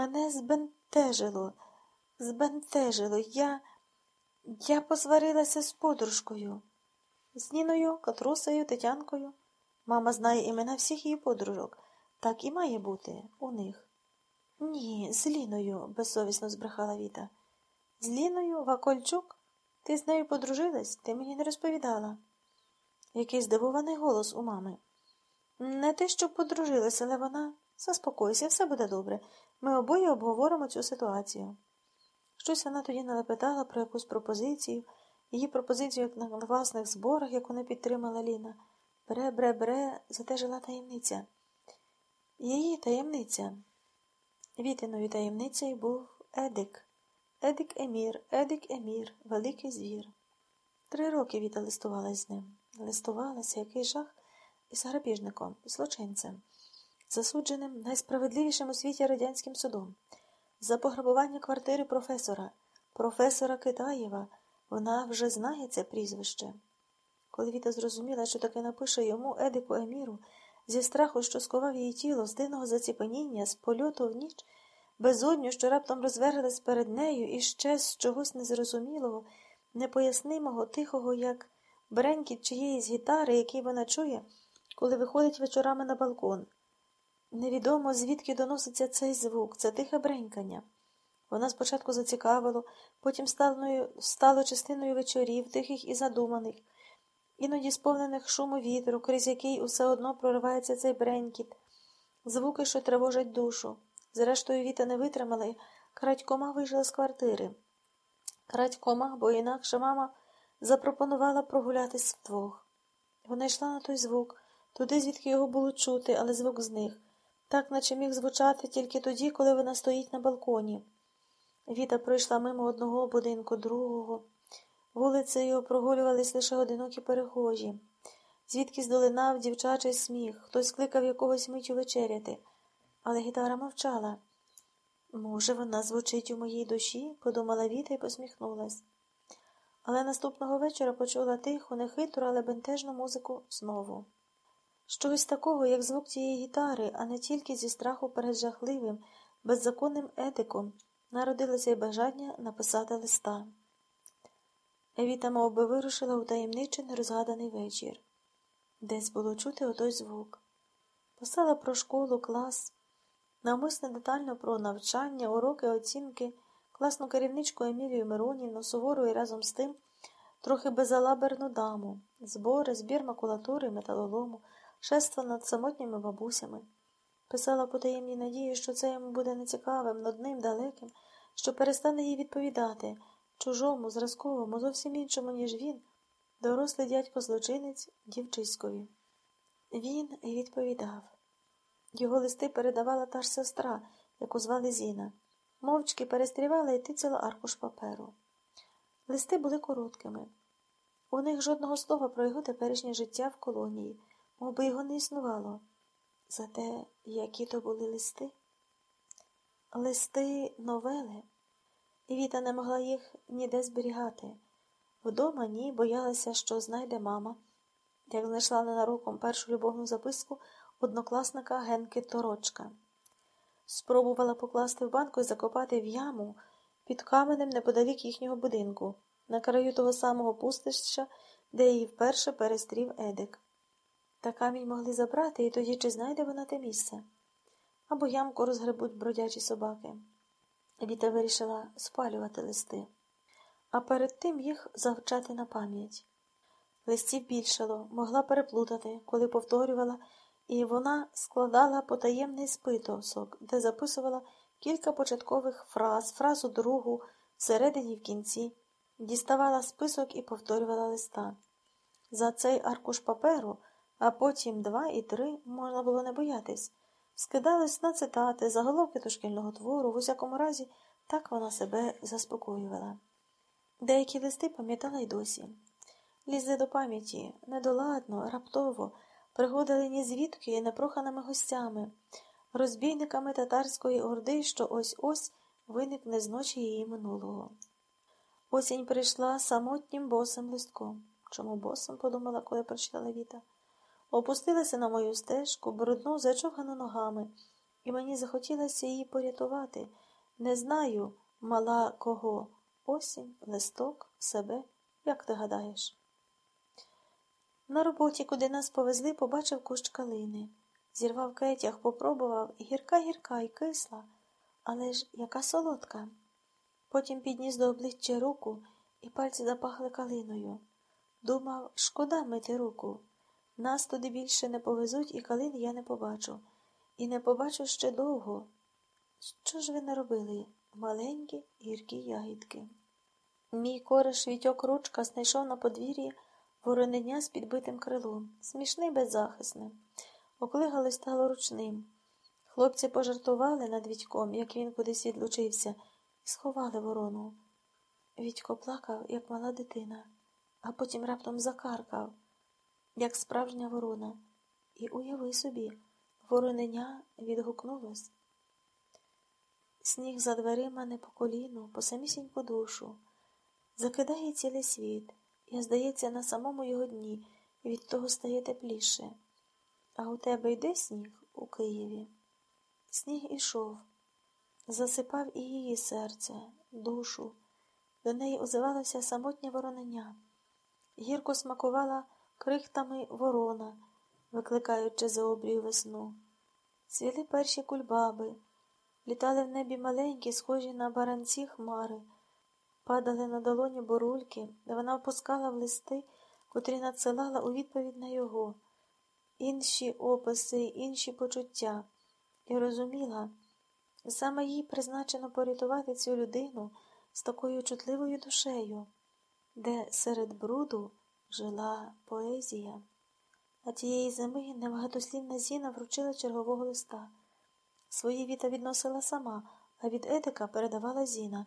Мене збентежило, збентежило. Я я посварилася з подружкою, з Ніною, Катрусею, Тетянкою. Мама знає імена всіх її подружок. Так і має бути у них. Ні, з Ліною, безсовісно збрехала Віта. З Ліною Вакольчук? Ти з нею подружилась? Ти мені не розповідала. Який здивований голос у мами. Не те, що подружилася, але вона. Заспокойся, все буде добре. Ми обоє обговоримо цю ситуацію. Щось вона тоді налепетала про якусь пропозицію, її пропозицію як на власних зборах, яку не підтримала Ліна. Бре, бре, бре, зате жила таємниця. Її таємниця. Вітиною таємницею був Едик. Едик Емір, Едик Емір, великий звір. Три роки Віта листувалась з ним. Листувалася, який жах із грабіжником, злочинцем, засудженим найсправедливішим у світі радянським судом, за пограбування квартири професора, професора Китаєва. Вона вже знає це прізвище. Коли Віта зрозуміла, що таке напише йому Едику Еміру, зі страху, що сковав її тіло, з дивного заціпаніння, з польоту в ніч, безодню, що раптом розверглась перед нею і ще з чогось незрозумілого, непояснимого, тихого, як бренькіт чиєїсь гітари, який вона чує, коли виходить вечорами на балкон. Невідомо, звідки доноситься цей звук, це тихе бренькання. Вона спочатку зацікавило, потім стало, частиною вечорів, тихих і задуманих, іноді сповнених шуму вітру, крізь який усе одно проривається цей бренькіт, звуки, що тривожать душу. Зрештою, Віта не витримала і крадькома вийшла з квартири. Крадькома, бо інакше мама запропонувала прогулятись вдвох. Вона йшла на той звук, туди, звідки його було чути, але звук зник, так наче міг звучати тільки тоді, коли вона стоїть на балконі. Віта пройшла мимо одного будинку, другого. Вулицею прогулювались лише одинокі перехожі. Звідки здолинав дівчачий сміх, хтось кликав якогось митю вечеряти, але гітара мовчала. Може, вона звучить у моїй душі, подумала Віта і посміхнулась. Але наступного вечора почула тиху, нехитру, але бентежну музику знову. Щось такого, як звук тієї гітари, а не тільки зі страху перед жахливим, беззаконним етиком, народилося й бажання написати листа. Евіта мов би, вирушила у таємничий нерозгаданий вечір. Десь було чути отой звук. Писала про школу, клас, навмисне детально про навчання, уроки, оцінки, класну керівничку Емілію Миронівну, сувору і разом з тим трохи безалаберну даму, збори, збір макулатури, металолому, шества над самотніми бабусями. Писала по таємній надії, що це йому буде нецікавим, нудним, далеким, що перестане їй відповідати чужому, зразковому, зовсім іншому, ніж він, дорослий дядько злочинець дівчиськові. Він відповідав. Його листи передавала та ж сестра, яку звали Зіна. Мовчки перестрівала і тицяла аркуш паперу. Листи були короткими. У них жодного слова про його теперішнє життя в колонії, мов би його не існувало. Зате які то були листи? Листи новели і Віта не могла їх ніде зберігати. Вдома ні, боялася, що знайде мама, як знайшла ненароком першу любовну записку однокласника Генки Торочка. Спробувала покласти в банку і закопати в яму під каменем неподалік їхнього будинку, на краю того самого пустища, де її вперше перестрів Едик. Та камінь могли забрати, і тоді чи знайде вона те місце? Або ямку розгребуть бродячі собаки. Віта вирішила спалювати листи, а перед тим їх завчати на пам'ять. Листів більшало, могла переплутати, коли повторювала, і вона складала потаємний спитосок, де записувала кілька початкових фраз, фразу другу, всередині в кінці, діставала список і повторювала листа. За цей аркуш паперу, а потім два і три можна було не боятись. Скидались на цитати, заголовки до шкільного твору, в усякому разі, так вона себе заспокоювала. Деякі листи пам'ятала й досі. Лізли до пам'яті недоладно, раптово, приходили ні звідки непроханими гостями, розбійниками татарської орди, що ось ось виникне з ночі її минулого. Осінь прийшла самотнім босим листком. Чому босом? подумала, коли прочитала Віта опустилася на мою стежку, брудну, зачохану ногами, і мені захотілося її порятувати. Не знаю, мала кого. Осінь, листок, себе. Як ти гадаєш? На роботі, куди нас повезли, побачив кущ калини. Зірвав кетях, попробував, гірка-гірка і кисла, але ж яка солодка. Потім підніс до обличчя руку, і пальці запахли калиною. Думав, шкода мити руку. Нас туди більше не повезуть, і калини я не побачу. І не побачу ще довго. Що ж ви наробили, маленькі гіркі ягідки? Мій кореш Вітьок ручка знайшов на подвір'ї вороненя з підбитим крилом, смішний беззахисне. Оклигали стало ручним. Хлопці пожартували над Вітьком, як він кудись відлучився, і сховали ворону. Вітько плакав, як мала дитина, а потім раптом закаркав, як справжня ворона. І уяви собі, вороненя відгукнулось. Сніг за дверима не по коліну, по самісіньку душу. Закидає цілий світ, і, здається, на самому його дні від того стає тепліше. А у тебе йде сніг у Києві? Сніг ішов, засипав і її серце, душу. До неї озивалося самотнє воронення. Гірко смакувала крихтами ворона, викликаючи за обрію весну. Цвіли перші кульбаби, літали в небі маленькі, схожі на баранці хмари, падали на долоні бурульки, де вона опускала в листи, котрі надсилала у відповідь на його, інші описи, інші почуття, і розуміла, саме їй призначено порятувати цю людину з такою чутливою душею, де серед бруду жила поезія. А тієї зими небагатослівна Зіна вручила чергового листа. Свої віта відносила сама, а від Едика передавала Зіна.